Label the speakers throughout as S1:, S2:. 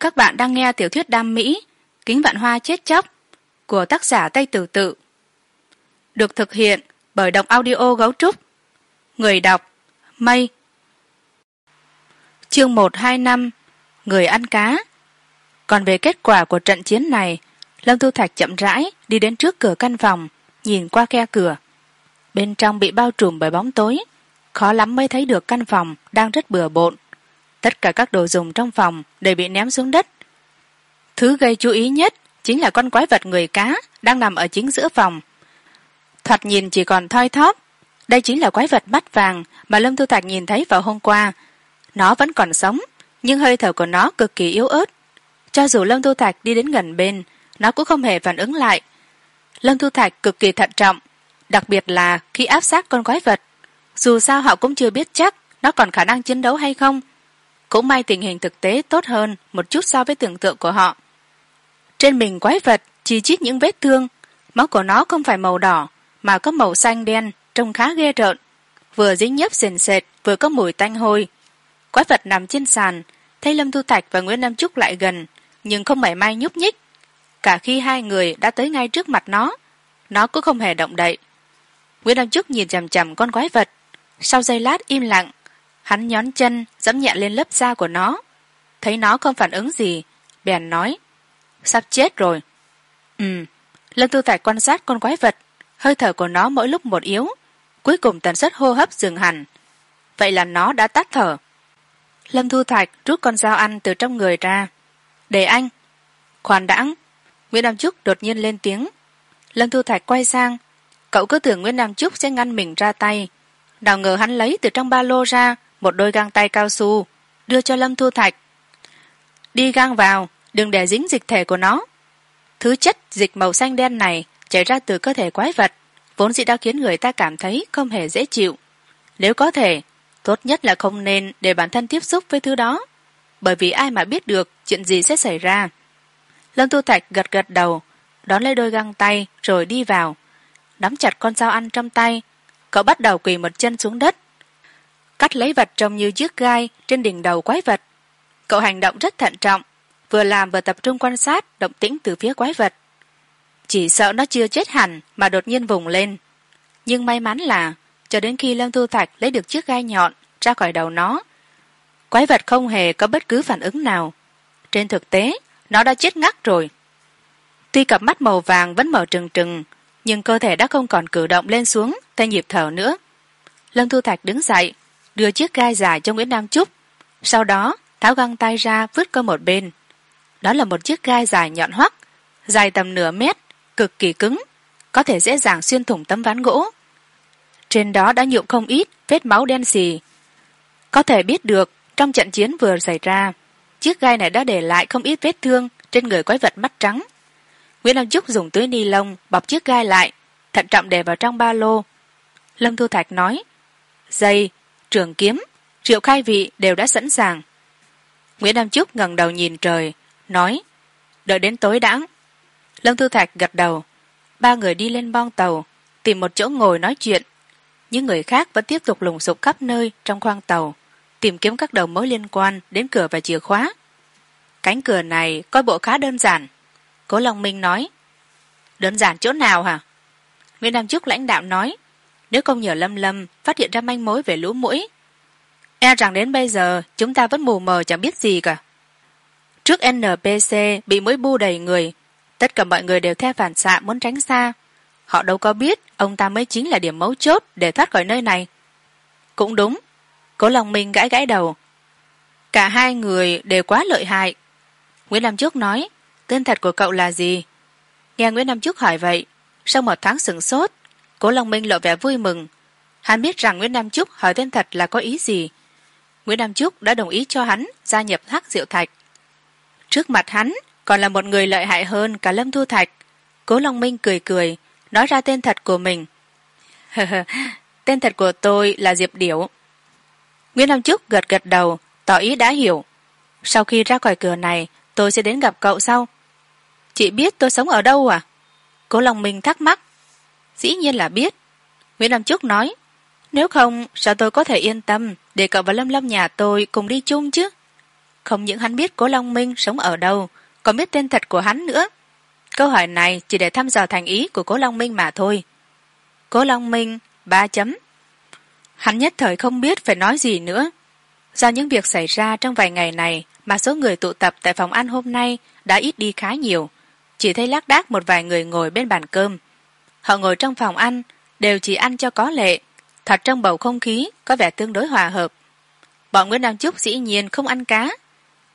S1: các bạn đang nghe tiểu thuyết đam mỹ, kính vạn hoa chết chóc, của tác giả tây tử tự. Được thực hiện bởi đọc audio gấu trúc. Người đọc, mây. Chương một hai năm, người ăn cá. Còn về kết quả của trận chiến này, lâm thu thạch chậm rãi đi đến trước cửa căn phòng, nhìn qua khe cửa. Bên trong bị bao trùm bởi bóng tối, khó lắm mới thấy được căn phòng đang rất bừa bộn tất cả các đồ dùng trong phòng đều bị ném xuống đất. Thứ gây chú ý nhất chính là con quái vật người cá đang nằm ở chính giữa phòng. Thoạt nhìn chỉ còn thoi thóp. Đây chính là quái vật mắt vàng mà lâm thu thạch nhìn thấy vào hôm qua. Nó vẫn còn sống, nhưng hơi thở của nó cực kỳ yếu ớt. Cho dù lâm thu thạch đi đến gần bên, nó cũng không hề phản ứng lại. Lâm thu thạch cực kỳ thận trọng, đặc biệt là khi áp sát con quái vật. Dù sao họ cũng chưa biết chắc nó còn khả năng chiến đấu hay không cũng may tình hình thực tế tốt hơn một chút so với tưởng tượng của họ. Trên mình quái vật chỉ chít những vết thương. Máu của nó không phải màu đỏ, mà có màu xanh đen, trông khá ghê rợn. Vừa dính nhớp sền sệt, vừa có mùi tanh hôi. Quái vật nằm trên sàn, thấy lâm thu thạch và nguyễn nam trúc lại gần, nhưng không mảy may nhúc nhích. Cả khi hai người đã tới ngay trước mặt nó nó cũng không hề động đậy. Nguyễn nam trúc nhìn chằm chằm con quái vật. Sau giây lát im lặng hắn nhón chân, dẫm nhẹ lên lớp da của nó. Thấy nó không phản ứng gì, bèn nói, sắp chết rồi. Ừ lâm tư thạch quan sát con quái vật. Hơi thở của nó mỗi lúc một yếu. Cuối cùng tần suất hô hấp dừng hẳn. Vậy là nó đã tắt thở. Lâm thu thạch rút con dao ăn từ trong người ra. Để anh. Khoan đãng nguyễn nam trúc đột nhiên lên tiếng. Lâm thu thạch quay sang. Cậu cứ tưởng nguyễn nam trúc sẽ ngăn mình ra tay. Nào ngờ hắn lấy từ trong ba lô ra một đôi găng tay cao su, đưa cho lâm thu thạch. Đi găng vào, đừng để dính dịch thể của nó. Thứ chất dịch màu xanh đen này chảy ra từ cơ thể quái vật, vốn dĩ đã khiến người ta cảm thấy không hề dễ chịu. Nếu có thể, tốt nhất là không nên để bản thân tiếp xúc với thứ đó, bởi vì ai mà biết được chuyện gì sẽ xảy ra. Lâm tu thạch gật gật đầu, đón lấy đôi găng tay rồi đi vào. Nắm chặt con dao ăn trong tay, cậu bắt đầu quỳ một chân xuống đất cắt lấy vật trông như chiếc gai trên đỉnh đầu quái vật. Cậu hành động rất thận trọng, vừa làm vừa tập trung quan sát, động tĩnh từ phía quái vật. Chỉ sợ nó chưa chết hẳn mà đột nhiên vùng lên. Nhưng may mắn là, cho đến khi lâm thu thạch lấy được chiếc gai nhọn ra khỏi đầu nó, quái vật không hề có bất cứ phản ứng nào. Trên thực tế, nó đã chết ngắt rồi. Tuy cặp mắt màu vàng vẫn mở trừng trừng, nhưng cơ thể đã không còn cử động lên xuống theo nhịp thở nữa. Lâm thu thạch đứng dậy đưa chiếc gai dài cho nguyễn nam trúc. Sau đó, tháo găng tay ra vứt qua một bên. Đó là một chiếc gai dài nhọn hoắt dài tầm nửa mét, cực kỳ cứng, có thể dễ dàng xuyên thủng tấm ván gỗ. Trên đó đã nhuộm không ít vết máu đen xì. Có thể biết được, trong trận chiến vừa xảy ra, chiếc gai này đã để lại không ít vết thương trên người quái vật mắt trắng. Nguyễn nam trúc dùng túi ni lông bọc chiếc gai lại, thận trọng để vào trong ba lô. Lâm thu thạch nói, dây trường kiếm, triệu khai vị đều đã sẵn sàng. Nguyễn nam trúc ngẩng đầu nhìn trời, nói, đợi đến tối đãng lâm thư thạch gật đầu, ba người đi lên bon tàu, tìm một chỗ ngồi nói chuyện. Những người khác vẫn tiếp tục lùng sục khắp nơi trong khoang tàu, tìm kiếm các đầu mối liên quan đến cửa và chìa khóa. Cánh cửa này coi bộ khá đơn giản. Cố long minh nói, đơn giản chỗ nào hả? Nguyễn nam trúc lãnh đạo nói nếu không nhờ lâm lâm phát hiện ra manh mối về lũ mũi. E rằng đến bây giờ, chúng ta vẫn mù mờ chẳng biết gì cả. Trước npc bị mũi bu đầy người, tất cả mọi người đều theo phản xạ muốn tránh xa. Họ đâu có biết ông ta mới chính là điểm mấu chốt để thoát khỏi nơi này. Cũng đúng, cố lòng minh gãi gãi đầu. Cả hai người đều quá lợi hại. Nguyễn nam trước nói, tên thật của cậu là gì? Nghe nguyễn nam trước hỏi vậy, sau một tháng sửng sốt cố long minh lộ vẻ vui mừng. Hắn biết rằng nguyễn nam trúc hỏi tên thật là có ý gì. Nguyễn nam trúc đã đồng ý cho hắn gia nhập hắc diệu thạch. Trước mặt hắn còn là một người lợi hại hơn cả lâm thu thạch. Cố long minh cười cười, nói ra tên thật của mình. Tên thật của tôi là diệp điểu. Nguyễn nam trúc gật gật đầu, tỏ ý đã hiểu. Sau khi ra khỏi cửa này, tôi sẽ đến gặp cậu sau. Chị biết tôi sống ở đâu à? Cố long minh thắc mắc dĩ nhiên là biết. Nguyễn nam trúc nói, nếu không, sao tôi có thể yên tâm để cậu và lâm lâm nhà tôi cùng đi chung chứ? Không những hắn biết cố long minh sống ở đâu, còn biết tên thật của hắn nữa. Câu hỏi này chỉ để thăm dò thành ý của cố long minh mà thôi. Cố long minh ba chấm. Hắn nhất thời không biết phải nói gì nữa. Do những việc xảy ra trong vài ngày này mà số người tụ tập tại phòng ăn hôm nay đã ít đi khá nhiều, chỉ thấy lác đác một vài người ngồi bên bàn cơm họ ngồi trong phòng ăn, đều chỉ ăn cho có lệ, thật trong bầu không khí có vẻ tương đối hòa hợp. Bọn nguyễn nam trúc dĩ nhiên không ăn cá,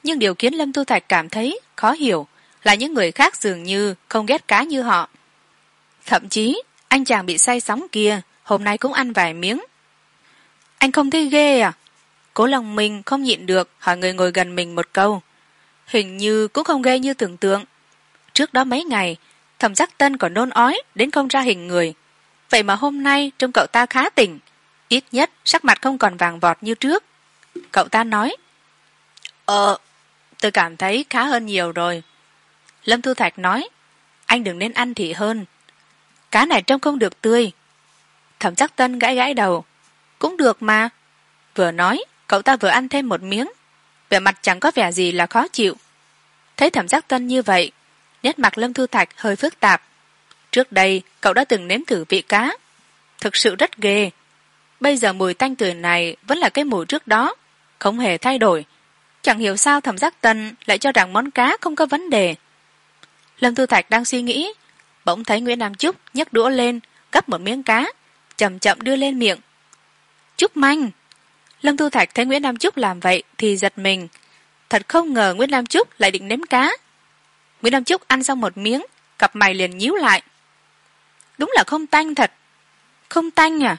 S1: nhưng điều khiến lâm tu thạch cảm thấy khó hiểu là những người khác dường như không ghét cá như họ. Thậm chí, anh chàng bị say sóng kia, hôm nay cũng ăn vài miếng. Anh không thấy ghê à? Cố lòng mình không nhịn được hỏi người ngồi gần mình một câu. Hình như cũng không ghê như tưởng tượng. Trước đó mấy ngày thẩm giác tân còn nôn ói, đến không ra hình người. Vậy mà hôm nay trông cậu ta khá tỉnh. Ít nhất, sắc mặt không còn vàng vọt như trước. Cậu ta nói ờ tôi cảm thấy khá hơn nhiều rồi. Lâm thu thạch nói, anh đừng nên ăn thị hơn. Cá này trông không được tươi. Thẩm chắc tân gãi gãi đầu, cũng được mà. Vừa nói, cậu ta vừa ăn thêm một miếng. Vẻ mặt chẳng có vẻ gì là khó chịu. Thấy thẩm giác tân như vậy nét mặt lâm thu thạch hơi phức tạp. Trước đây, cậu đã từng nếm thử vị cá. Thực sự rất ghê. Bây giờ mùi tanh tưởi này vẫn là cái mùi trước đó, không hề thay đổi. Chẳng hiểu sao thẩm giác tân lại cho rằng món cá không có vấn đề. Lâm thu thạch đang suy nghĩ, bỗng thấy nguyễn nam trúc nhấc đũa lên, gắp một miếng cá, chậm chậm đưa lên miệng. Trúc manh. Lâm thu thạch thấy nguyễn nam trúc làm vậy thì giật mình. Thật không ngờ nguyễn nam trúc lại định nếm cá nguyễn nam trúc ăn xong một miếng, cặp mày liền nhíu lại. Đúng là không tanh thật. Không tanh à?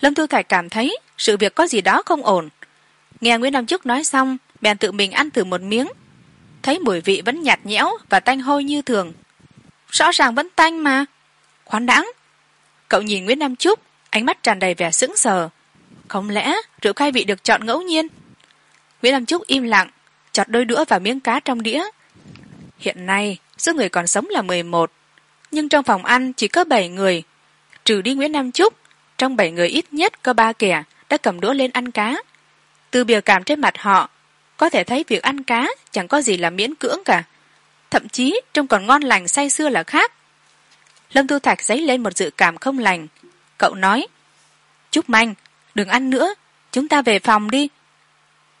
S1: Lâm thư cải cảm thấy sự việc có gì đó không ổn. Nghe nguyễn nam trúc nói xong, bèn tự mình ăn thử một miếng. Thấy mùi vị vẫn nhạt nhẽo và tanh hôi như thường. Rõ ràng vẫn tanh mà. Khoan đãng cậu nhìn nguyễn nam trúc ánh mắt tràn đầy vẻ sững sờ. Không lẽ rượu khai vị được chọn ngẫu nhiên? Nguyễn nam trúc im lặng, chọt đôi đũa vào miếng cá trong đĩa hiện nay, số người còn sống là mười một, nhưng trong phòng ăn chỉ có bảy người. Trừ đi nguyễn nam trúc trong bảy người ít nhất có ba kẻ đã cầm đũa lên ăn cá. Từ biểu cảm trên mặt họ, có thể thấy việc ăn cá chẳng có gì là miễn cưỡng cả. Thậm chí, trông còn ngon lành say sưa là khác. Lâm thu thạch dấy lên một dự cảm không lành. Cậu nói trúc manh, đừng ăn nữa, chúng ta về phòng đi.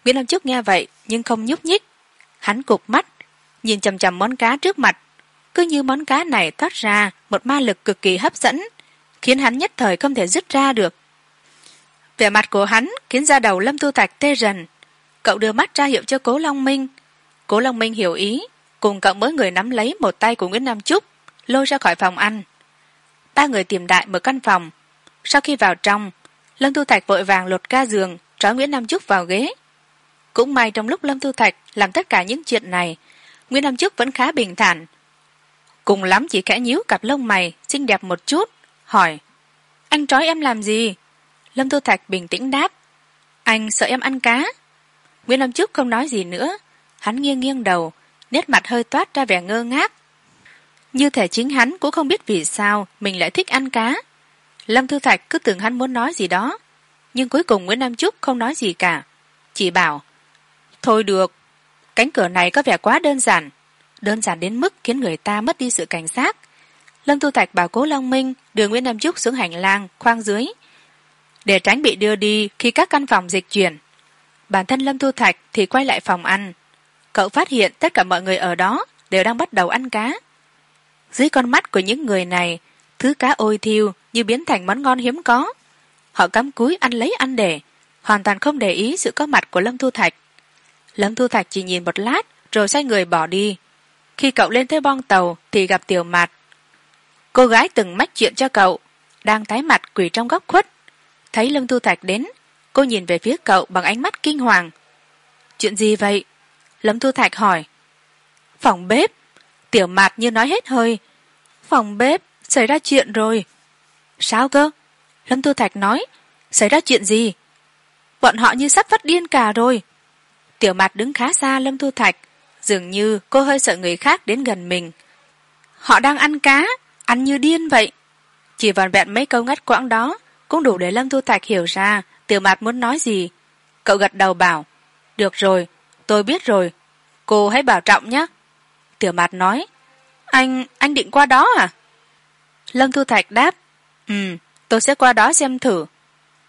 S1: Nguyễn nam trúc nghe vậy, nhưng không nhúc nhích. Hắn cụp mắt nhìn chằm chằm món cá trước mặt. Cứ như món cá này thoát ra một ma lực cực kỳ hấp dẫn, khiến hắn nhất thời không thể dứt ra được. Vẻ mặt của hắn khiến ra đầu lâm tu thạch tê rần cậu đưa mắt ra hiệu cho cố long minh. Cố long minh hiểu ý, cùng cậu mới người nắm lấy một tay của nguyễn nam trúc, lôi ra khỏi phòng ăn. Ba người tìm đại một căn phòng. Sau khi vào trong, lâm tu thạch vội vàng lột ga giường, trói nguyễn nam trúc vào ghế. Cũng may trong lúc lâm tu thạch làm tất cả những chuyện này nguyễn nam Chức vẫn khá bình thản. Cùng lắm chỉ khẽ nhíu cặp lông mày, xinh đẹp một chút, hỏi, anh trói em làm gì? Lâm tu thạch bình tĩnh đáp, anh sợ em ăn cá. Nguyễn lâm Chức không nói gì nữa, hắn nghiêng nghiêng đầu, nét mặt hơi toát ra vẻ ngơ ngác. Như thể chính hắn cũng không biết vì sao mình lại thích ăn cá. Lâm thư thạch cứ tưởng hắn muốn nói gì đó, nhưng cuối cùng nguyễn nam trúc không nói gì cả, chỉ bảo, thôi được cánh cửa này có vẻ quá đơn giản đơn giản đến mức khiến người ta mất đi sự cảnh giác. Lâm tu thạch bảo cố long minh đưa nguyễn nam trúc xuống hành lang khoang dưới, để tránh bị đưa đi khi các căn phòng dịch chuyển. Bản thân lâm tu thạch thì quay lại phòng ăn. Cậu phát hiện tất cả mọi người ở đó đều đang bắt đầu ăn cá. Dưới con mắt của những người này, thứ cá ôi thiêu như biến thành món ngon hiếm có. Họ cắm cúi ăn lấy ăn để, hoàn toàn không để ý sự có mặt của lâm thu thạch lâm thu thạch chỉ nhìn một lát, rồi xoay người bỏ đi. Khi cậu lên tới bong tàu thì gặp tiểu mạt. Cô gái từng mách chuyện cho cậu, đang tái mặt quỳ trong góc khuất. Thấy lâm thu thạch đến, cô nhìn về phía cậu bằng ánh mắt kinh hoàng. Chuyện gì vậy? Lâm thu thạch hỏi. Phòng bếp. Tiểu mạt như nói hết hơi. Phòng bếp, xảy ra chuyện rồi. Sao cơ? Lâm thu thạch nói. Xảy ra chuyện gì? Bọn họ như sắp phát điên cả rồi tiểu mạt đứng khá xa lâm thu thạch, dường như cô hơi sợ người khác đến gần mình. Họ đang ăn cá, ăn như điên vậy. Chỉ vòn vẹn mấy câu ngắt quãng đó cũng đủ để lâm thu thạch hiểu ra tiểu mạt muốn nói gì. Cậu gật đầu bảo, được rồi, tôi biết rồi. Cô hãy bảo trọng nhé. Tiểu mạt nói, anh anh định qua đó à? Lâm thu thạch đáp ừ tôi sẽ qua đó xem thử.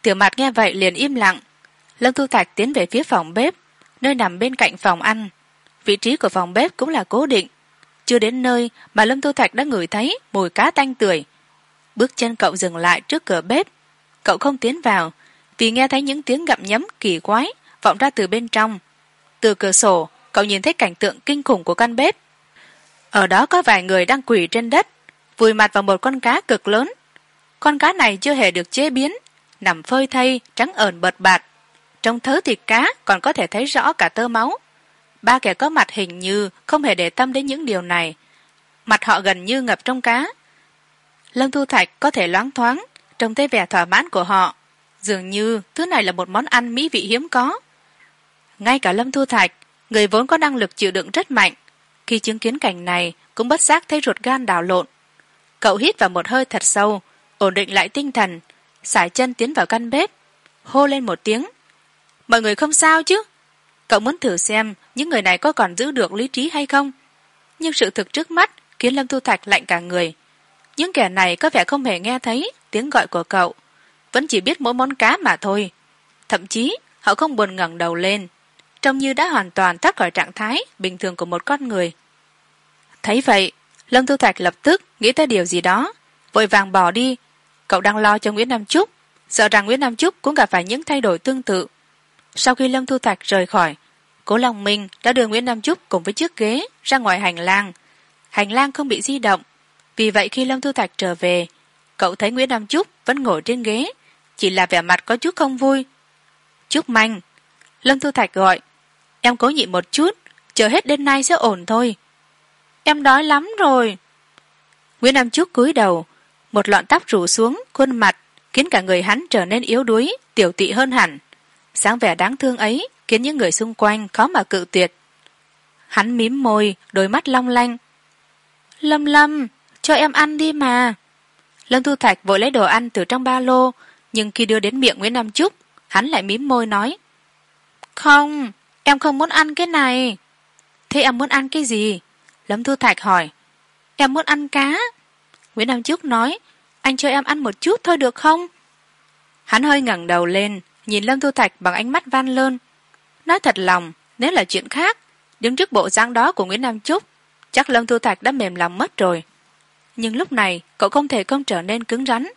S1: Tiểu mạt nghe vậy liền im lặng. Lâm thu thạch tiến về phía phòng bếp nơi nằm bên cạnh phòng ăn. Vị trí của phòng bếp cũng là cố định. Chưa đến nơi mà lâm thu thạch đã ngửi thấy mùi cá tanh tưởi bước chân cậu dừng lại trước cửa bếp. Cậu không tiến vào, vì nghe thấy những tiếng gặm nhấm kỳ quái vọng ra từ bên trong. Từ cửa sổ, cậu nhìn thấy cảnh tượng kinh khủng của căn bếp. Ở đó có vài người đang quỳ trên đất, vùi mặt vào một con cá cực lớn. Con cá này chưa hề được chế biến, nằm phơi thây, trắng ờn bợt bạt trong thớ thịt cá còn có thể thấy rõ cả tơ máu. Ba kẻ có mặt hình như không hề để tâm đến những điều này. Mặt họ gần như ngập trong cá. Lâm thu thạch có thể loáng thoáng trông thấy vẻ thỏa mãn của họ. Dường như thứ này là một món ăn mỹ vị hiếm có. Ngay cả lâm thu thạch, người vốn có năng lực chịu đựng rất mạnh, khi chứng kiến cảnh này cũng bất giác thấy ruột gan đảo lộn. Cậu hít vào một hơi thật sâu, ổn định lại tinh thần, sải chân tiến vào căn bếp, hô lên một tiếng mọi người không sao chứ? Cậu muốn thử xem những người này có còn giữ được lý trí hay không? Nhưng sự thực trước mắt khiến lâm thu thạch lạnh cả người. Những kẻ này có vẻ không hề nghe thấy tiếng gọi của cậu. Vẫn chỉ biết mỗi món cá mà thôi. Thậm chí, họ không buồn ngẩng đầu lên. Trông như đã hoàn toàn thoát khỏi trạng thái bình thường của một con người. Thấy vậy, lâm thu thạch lập tức nghĩ tới điều gì đó, vội vàng bỏ đi. Cậu đang lo cho nguyễn nam trúc sợ rằng nguyễn nam trúc cũng gặp phải những thay đổi tương tự sau khi lâm thu thạch rời khỏi, cố long minh đã đưa nguyễn nam trúc cùng với chiếc ghế ra ngoài hành lang. Hành lang không bị di động. Vì vậy khi lâm thu thạch trở về, cậu thấy nguyễn nam trúc vẫn ngồi trên ghế, chỉ là vẻ mặt có chút không vui. Trúc manh, lâm thu thạch gọi, em cố nhịn một chút, chờ hết đêm nay sẽ ổn thôi. Em đói lắm rồi. Nguyễn nam trúc cúi đầu, một lọn tóc rủ xuống khuôn mặt khiến cả người hắn trở nên yếu đuối, tiểu tị hơn hẳn sáng vẻ đáng thương ấy khiến những người xung quanh khó mà cự tuyệt. Hắn mím môi, đôi mắt long lanh. Lâm lâm, cho em ăn đi mà. Lâm thu thạch vội lấy đồ ăn từ trong ba lô, nhưng khi đưa đến miệng nguyễn nam trúc, hắn lại mím môi nói, không, em không muốn ăn cái này. Thế em muốn ăn cái gì? Lâm thu thạch hỏi. Em muốn ăn cá. Nguyễn nam trúc nói, anh cho em ăn một chút thôi được không? Hắn hơi ngẩng đầu lên nhìn lâm thu thạch bằng ánh mắt van lơn. Nói thật lòng, nếu là chuyện khác, đứng trước bộ dáng đó của nguyễn nam trúc chắc lâm thu thạch đã mềm lòng mất rồi. Nhưng lúc này, cậu không thể không trở nên cứng rắn,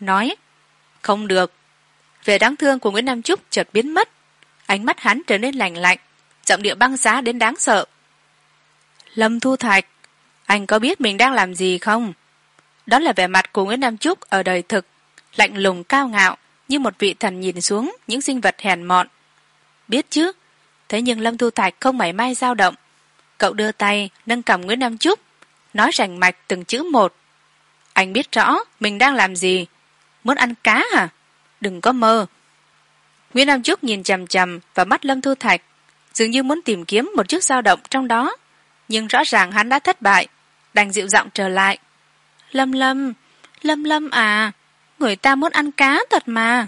S1: nói, không được. Vẻ đáng thương của nguyễn nam trúc chợt biến mất. Ánh mắt hắn trở nên lành lạnh, giọng điệu băng giá đến đáng sợ. Lâm thu thạch, anh có biết mình đang làm gì không? Đó là vẻ mặt của nguyễn nam trúc ở đời thực, lạnh lùng cao ngạo như một vị thần nhìn xuống, những sinh vật hèn mọn. Biết chứ? Thế nhưng lâm thu thạch không mảy may dao động. Cậu đưa tay, nâng cầm nguyễn nam trúc, nói rành mạch từng chữ một. Anh biết rõ mình đang làm gì. Muốn ăn cá hả? Đừng có mơ. Nguyễn nam trúc nhìn chằm chằm vào mắt lâm thu thạch, dường như muốn tìm kiếm một chút dao động trong đó. Nhưng rõ ràng hắn đã thất bại, đành dịu giọng trở lại. Lâm lâm lâm lâm à người ta muốn ăn cá thật mà.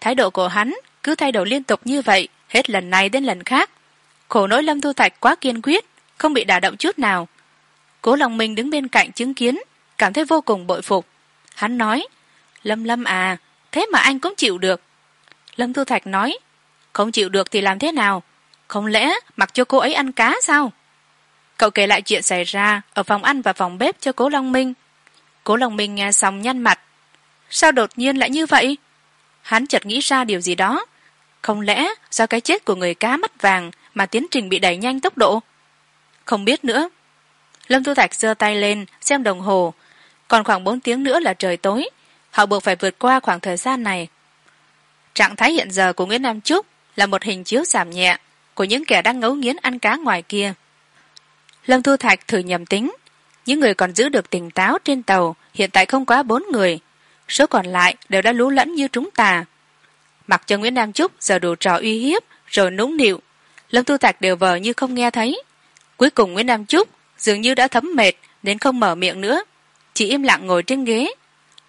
S1: Thái độ của hắn cứ thay đổi liên tục như vậy, hết lần này đến lần khác. Khổ nỗi lâm thu thạch quá kiên quyết, không bị đả động chút nào. Cố lòng mình đứng bên cạnh chứng kiến, cảm thấy vô cùng bội phục. Hắn nói, lâm lâm à thế mà anh cũng chịu được. Lâm thu thạch nói, không chịu được thì làm thế nào? Không lẽ mặc cho cô ấy ăn cá sao? Cậu kể lại chuyện xảy ra ở phòng ăn và phòng bếp cho cố long minh. Cố long minh nghe xong nhăn mặt sao đột nhiên lại như vậy? Hắn chợt nghĩ ra điều gì đó. Không lẽ do cái chết của người cá mắt vàng mà tiến trình bị đẩy nhanh tốc độ? Không biết nữa. Lâm thu thạch giơ tay lên, xem đồng hồ. Còn khoảng bốn tiếng nữa là trời tối. Họ buộc phải vượt qua khoảng thời gian này. Trạng thái hiện giờ của nguyễn nam trúc là một hình chiếu giảm nhẹ của những kẻ đang ngấu nghiến ăn cá ngoài kia. Lâm thu thạch thử nhầm tính. Những người còn giữ được tỉnh táo trên tàu hiện tại không quá bốn người số còn lại đều đã lú lẫn như trúng tà. Mặc cho nguyễn nam trúc giờ đủ trò uy hiếp, rồi nũng nịu lâm thu thạch đều vờ như không nghe thấy. Cuối cùng nguyễn nam trúc dường như đã thấm mệt nên không mở miệng nữa. Chỉ im lặng ngồi trên ghế.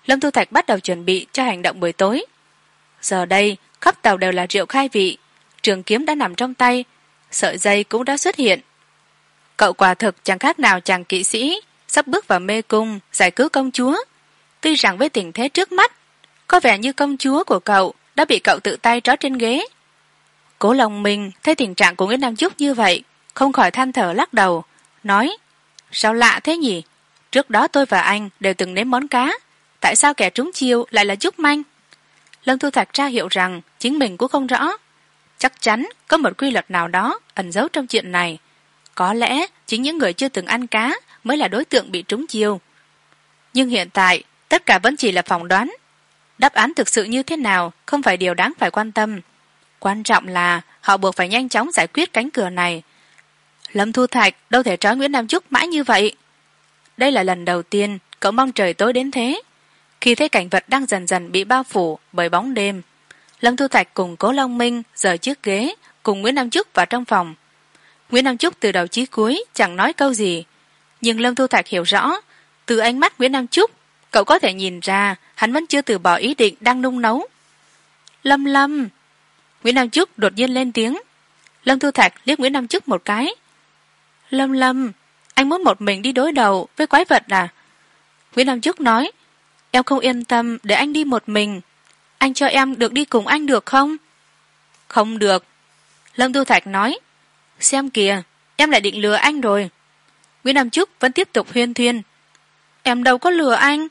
S1: Lâm thu thạch bắt đầu chuẩn bị cho hành động buổi tối. Giờ đây, khắp tàu đều là rượu khai vị. Trường kiếm đã nằm trong tay. Sợi dây cũng đã xuất hiện. Cậu quả thực chẳng khác nào chàng kỵ sĩ sắp bước vào mê cung giải cứu công chúa tuy rằng với tình thế trước mắt, có vẻ như công chúa của cậu đã bị cậu tự tay trói trên ghế. Cố lòng mình thấy tình trạng của nguyễn nam trúc như vậy, không khỏi than thở lắc đầu, nói, sao lạ thế nhỉ? Trước đó tôi và anh đều từng nếm món cá, tại sao kẻ trúng chiêu lại là trúc manh? Lâm thu thạch tra hiệu rằng chính mình cũng không rõ. Chắc chắn có một quy luật nào đó ẩn giấu trong chuyện này. Có lẽ chính những người chưa từng ăn cá mới là đối tượng bị trúng chiêu. Nhưng hiện tại tất cả vẫn chỉ là phỏng đoán. Đáp án thực sự như thế nào không phải điều đáng phải quan tâm. Quan trọng là họ buộc phải nhanh chóng giải quyết cánh cửa này. Lâm thu thạch, đâu thể trói nguyễn nam trúc mãi như vậy? Đây là lần đầu tiên cậu mong trời tối đến thế. Khi thấy cảnh vật đang dần dần bị bao phủ bởi bóng đêm, lâm thu thạch cùng cố long minh rời chiếc ghế cùng nguyễn nam trúc vào trong phòng. Nguyễn nam trúc từ đầu chí cuối chẳng nói câu gì, nhưng lâm thu thạch hiểu rõ, từ ánh mắt nguyễn nam trúc cậu có thể nhìn ra, hắn vẫn chưa từ bỏ ý định đang nung nấu. Lâm lâm! Nguyễn nam chức đột nhiên lên tiếng. Lâm thu thạch liếc nguyễn nam chức một cái. Lâm lâm! Anh muốn một mình đi đối đầu với quái vật à? Nguyễn nam chức nói. Em không yên tâm để anh đi một mình. Anh cho em được đi cùng anh được không? Không được. Lâm thu thạch nói. Xem kìa, em lại định lừa anh rồi. Nguyễn nam chức vẫn tiếp tục huyên thuyên. Em đâu có lừa anh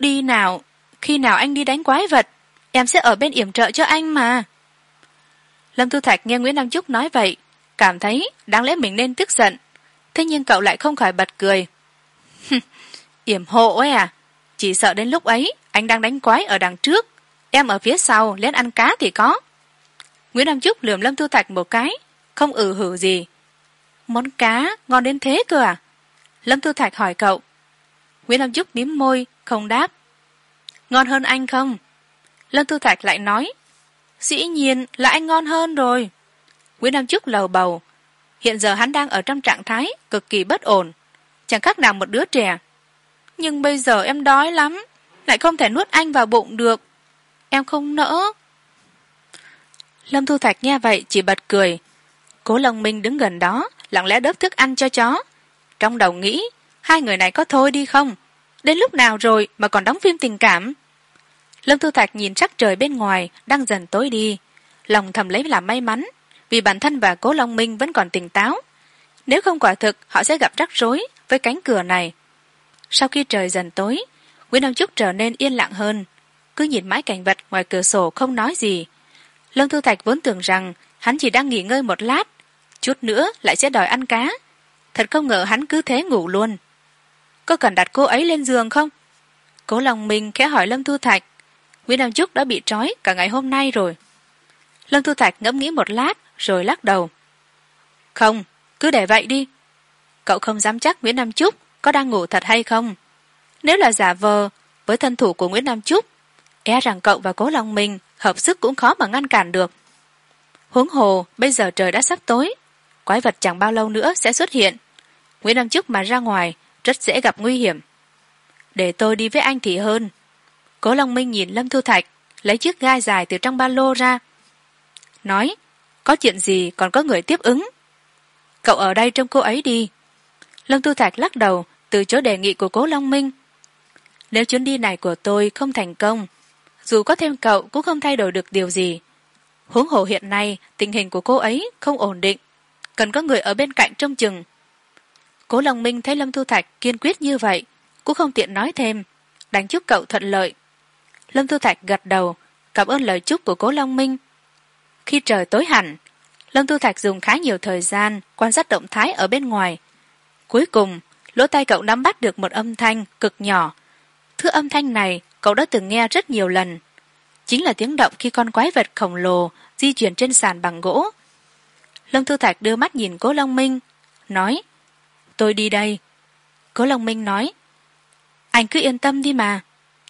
S1: đi nào, khi nào anh đi đánh quái vật, em sẽ ở bên yểm trợ cho anh mà. Lâm thu thạch nghe nguyễn nam trúc nói vậy, cảm thấy đáng lẽ mình nên tức giận. Thế nhưng cậu lại không khỏi bật cười. Yểm hộ ấy à chỉ sợ đến lúc ấy anh đang đánh quái ở đằng trước, em ở phía sau lên ăn cá thì có. Nguyễn nam trúc lườm lâm thu thạch một cái, không ử hử gì. Món cá ngon đến thế cơ à? Lâm thu thạch hỏi cậu. Nguyễn nam trúc mím môi không đáp. Ngon hơn anh không? Lâm thu thạch lại nói, dĩ nhiên là anh ngon hơn rồi. Nguyễn nam trúc lầu bầu. Hiện giờ hắn đang ở trong trạng thái cực kỳ bất ổn. Chẳng khác nào một đứa trẻ. Nhưng bây giờ em đói lắm, lại không thể nuốt anh vào bụng được. Em không nỡ. Lâm thu thạch nghe vậy chỉ bật cười. Cố lồng minh đứng gần đó, lặng lẽ đớp thức ăn cho chó. Trong đầu nghĩ, hai người này có thôi đi không? Đến lúc nào rồi mà còn đóng phim tình cảm? Lâm thu thạch nhìn sắc trời bên ngoài, đang dần tối đi. Lòng thầm lấy làm may mắn, vì bản thân và cố long minh vẫn còn tỉnh táo. Nếu không quả thực, họ sẽ gặp rắc rối với cánh cửa này. Sau khi trời dần tối, nguyễn nam trúc trở nên yên lặng hơn. Cứ nhìn mãi cảnh vật ngoài cửa sổ không nói gì. Lâm thu thạch vốn tưởng rằng hắn chỉ đang nghỉ ngơi một lát, chút nữa lại sẽ đòi ăn cá. Thật không ngờ hắn cứ thế ngủ luôn có cần đặt cô ấy lên giường không? Cố lòng mình khẽ hỏi lâm thu thạch. Nguyễn nam trúc đã bị trói cả ngày hôm nay rồi. Lâm thu thạch ngẫm nghĩ một lát, rồi lắc đầu. Không, cứ để vậy đi. Cậu không dám chắc nguyễn nam trúc có đang ngủ thật hay không. Nếu là giả vờ, với thân thủ của nguyễn nam trúc e rằng cậu và cố lòng mình hợp sức cũng khó mà ngăn cản được. Huống hồ, bây giờ trời đã sắp tối, quái vật chẳng bao lâu nữa sẽ xuất hiện. Nguyễn nam trúc mà ra ngoài rất dễ gặp nguy hiểm. Để tôi đi với anh thì hơn. Cố long minh nhìn lâm thu thạch, lấy chiếc gai dài từ trong ba lô ra. Nói, có chuyện gì còn có người tiếp ứng? Cậu ở đây trông cô ấy đi. Lâm thu thạch lắc đầu từ chối đề nghị của cố long minh. Nếu chuyến đi này của tôi không thành công, dù có thêm cậu cũng không thay đổi được điều gì. Huống hồ hiện nay tình hình của cô ấy không ổn định. Cần có người ở bên cạnh trông chừng cố long minh thấy lâm thu thạch kiên quyết như vậy, cũng không tiện nói thêm đánh chúc cậu thuận lợi. Lâm thu thạch gật đầu, cảm ơn lời chúc của cố long minh. Khi trời tối hẳn, lâm thu thạch dùng khá nhiều thời gian quan sát động thái ở bên ngoài. Cuối cùng, lỗ tay cậu nắm bắt được một âm thanh cực nhỏ. Thứ âm thanh này cậu đã từng nghe rất nhiều lần. Chính là tiếng động khi con quái vật khổng lồ di chuyển trên sàn bằng gỗ. Lâm thu thạch đưa mắt nhìn cố long minh, nói tôi đi đây. Cố long minh nói, anh cứ yên tâm đi mà,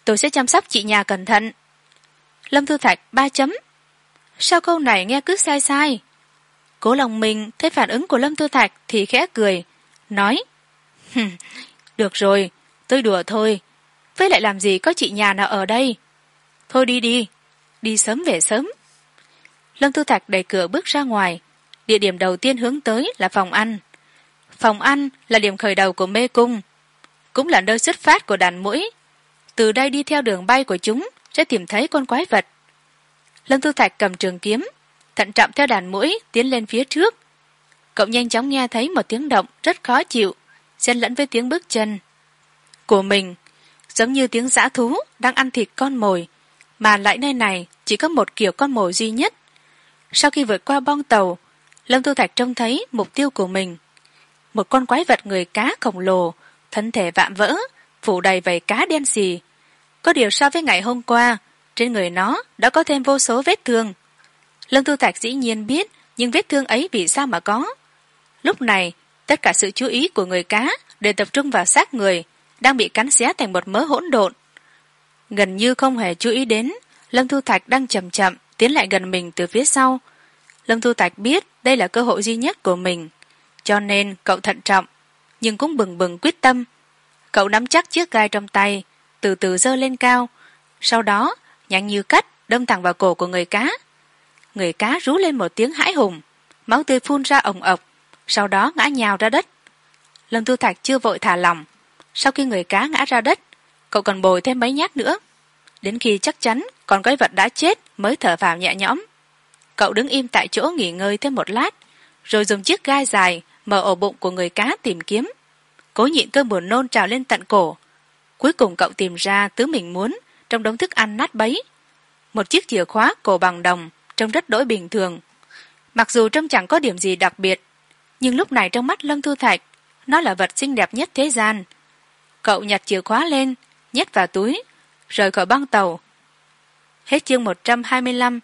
S1: tôi sẽ chăm sóc chị nhà cẩn thận. Lâm thu thạch ba chấm, sao câu này nghe cứ sai sai? Cố Long Minh thấy phản ứng của lâm thu thạch thì khẽ cười, nói được rồi, tôi đùa thôi. Với lại làm gì có chị nhà nào ở đây? Thôi đi đi đi sớm về sớm. Lâm thu thạch đẩy cửa bước ra ngoài, địa điểm đầu tiên hướng tới là phòng ăn phòng ăn là điểm khởi đầu của mê cung, cũng là nơi xuất phát của đàn mũi. Từ đây đi theo đường bay của chúng sẽ tìm thấy con quái vật. Lâm tư thạch cầm trường kiếm, thận trọng theo đàn mũi tiến lên phía trước. Cậu nhanh chóng nghe thấy một tiếng động rất khó chịu, xen lẫn với tiếng bước chân của mình, giống như tiếng dã thú đang ăn thịt con mồi, mà lại nơi này chỉ có một kiểu con mồi duy nhất. Sau khi vượt qua bong tàu, lâm tư thạch trông thấy mục tiêu của mình một con quái vật người cá khổng lồ, thân thể vạm vỡ, phủ đầy vầy cá đen xì. Có điều so với ngày hôm qua, trên người nó đã có thêm vô số vết thương. Lâm thu thạch dĩ nhiên biết nhưng vết thương ấy vì sao mà có. Lúc này, tất cả sự chú ý của người cá đều tập trung vào xác người đang bị cắn xé thành một mớ hỗn độn. Gần như không hề chú ý đến lâm thu thạch đang chậm chậm tiến lại gần mình từ phía sau. Lâm thu thạch biết đây là cơ hội duy nhất của mình cho nên cậu thận trọng, nhưng cũng bừng bừng quyết tâm. Cậu nắm chắc chiếc gai trong tay, từ từ giơ lên cao, sau đó nhanh như cắt đâm thẳng vào cổ của người cá. Người cá rú lên một tiếng hãi hùng, máu tươi phun ra ồng ộc, sau đó ngã nhào ra đất. Lâm thu thạch chưa vội thả lỏng, sau khi người cá ngã ra đất, cậu còn bồi thêm mấy nhát nữa. Đến khi chắc chắn con cái vật đã chết mới thở vào nhẹ nhõm, cậu đứng im tại chỗ nghỉ ngơi thêm một lát, rồi dùng chiếc gai dài mở ổ bụng của người cá tìm kiếm. Cố nhịn cơn buồn nôn trào lên tận cổ. Cuối cùng cậu tìm ra thứ mình muốn trong đống thức ăn nát bấy. Một chiếc chìa khóa cổ bằng đồng, trông rất đỗi bình thường. Mặc dù trông chẳng có điểm gì đặc biệt, nhưng lúc này trong mắt lâm thu thạch, nó là vật xinh đẹp nhất thế gian. Cậu nhặt chìa khóa lên, nhét vào túi, rời khỏi băng tàu. Hết chương một trăm hai mươi lăm.